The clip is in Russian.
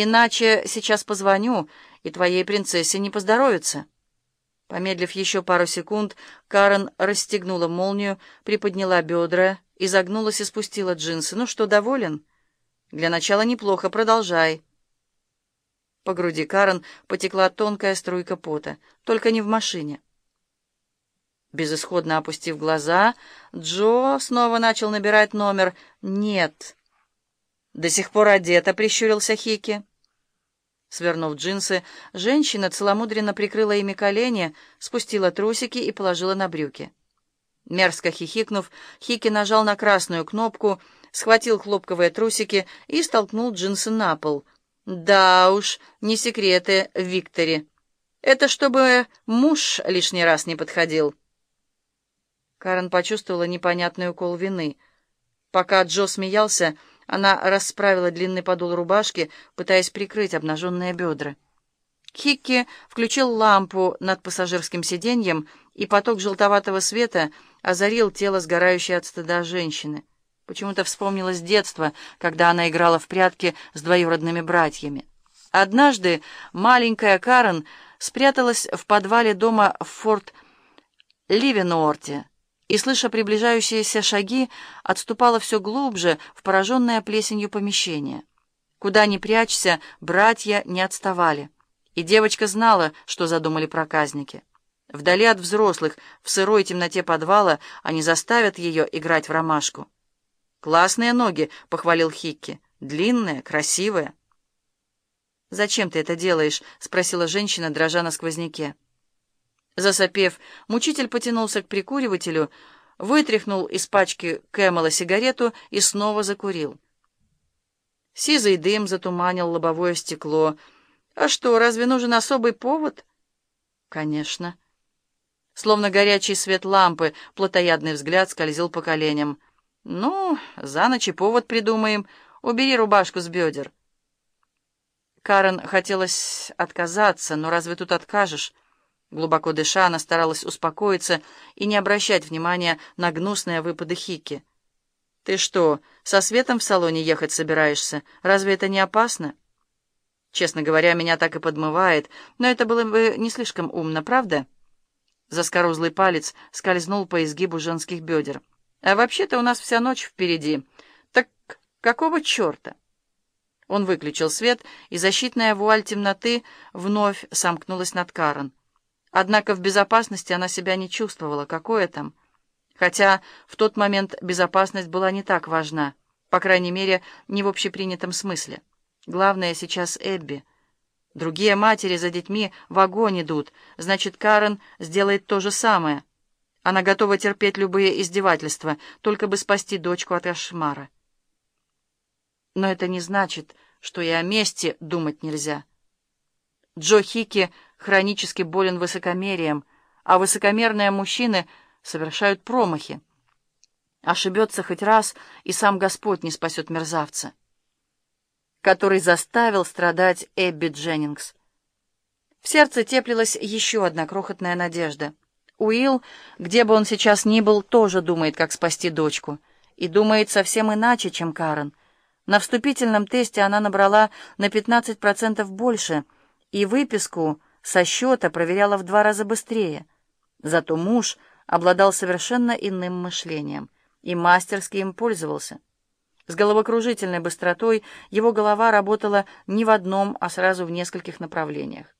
Иначе сейчас позвоню, и твоей принцессе не поздоровится». Помедлив еще пару секунд, Карен расстегнула молнию, приподняла бедра, изогнулась и спустила джинсы. «Ну что, доволен?» «Для начала неплохо, продолжай». По груди Карен потекла тонкая струйка пота, только не в машине. Безысходно опустив глаза, Джо снова начал набирать номер. «Нет». «До сих пор одета», — прищурился Хики. Свернув джинсы, женщина целомудренно прикрыла ими колени, спустила трусики и положила на брюки. Мерзко хихикнув, Хики нажал на красную кнопку, схватил хлопковые трусики и столкнул джинсы на пол. «Да уж, не секреты, Виктори. Это чтобы муж лишний раз не подходил». Карен почувствовала непонятный укол вины. Пока Джо смеялся, она расправила длинный подол рубашки, пытаясь прикрыть обнаженные бедра. Хикки включил лампу над пассажирским сиденьем, и поток желтоватого света озарил тело сгорающей от стыда женщины. Почему-то вспомнилось детство, когда она играла в прятки с двоюродными братьями. Однажды маленькая Карен спряталась в подвале дома в форт Ливенуорте, и, слыша приближающиеся шаги, отступала все глубже в пораженное плесенью помещение. Куда ни прячься, братья не отставали. И девочка знала, что задумали проказники. Вдали от взрослых, в сырой темноте подвала, они заставят ее играть в ромашку. «Классные ноги», — похвалил Хикки. «Длинные, красивые». «Зачем ты это делаешь?» — спросила женщина, дрожа на сквозняке. Засопев, мучитель потянулся к прикуривателю, вытряхнул из пачки Кэмела сигарету и снова закурил. Сизый дым затуманил лобовое стекло. «А что, разве нужен особый повод?» «Конечно». Словно горячий свет лампы, плотоядный взгляд скользил по коленям. «Ну, за ночь и повод придумаем. Убери рубашку с бедер». Карен хотелось отказаться, но разве тут откажешь? Глубоко дыша, она старалась успокоиться и не обращать внимания на гнусные выпады Хики. «Ты что, со светом в салоне ехать собираешься? Разве это не опасно?» «Честно говоря, меня так и подмывает, но это было бы не слишком умно, правда?» Заскорузлый палец скользнул по изгибу женских бедер. «А вообще-то у нас вся ночь впереди. Так какого черта?» Он выключил свет, и защитная вуаль темноты вновь сомкнулась над Карен. Однако в безопасности она себя не чувствовала. Какое там? Хотя в тот момент безопасность была не так важна, по крайней мере, не в общепринятом смысле. Главное сейчас Эбби. Другие матери за детьми в огонь идут, значит, Карен сделает то же самое. Она готова терпеть любые издевательства, только бы спасти дочку от кошмара. Но это не значит, что и о мести думать нельзя. Джо Хики хронически болен высокомерием, а высокомерные мужчины совершают промахи. Ошибется хоть раз, и сам Господь не спасет мерзавца, который заставил страдать Эбби Дженнингс. В сердце теплилась еще одна крохотная надежда. Уилл, где бы он сейчас ни был, тоже думает, как спасти дочку. И думает совсем иначе, чем Карен. На вступительном тесте она набрала на 15% больше, и выписку со счета проверяла в два раза быстрее. Зато муж обладал совершенно иным мышлением и мастерски им пользовался. С головокружительной быстротой его голова работала не в одном, а сразу в нескольких направлениях.